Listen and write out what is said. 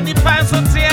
money, pants, and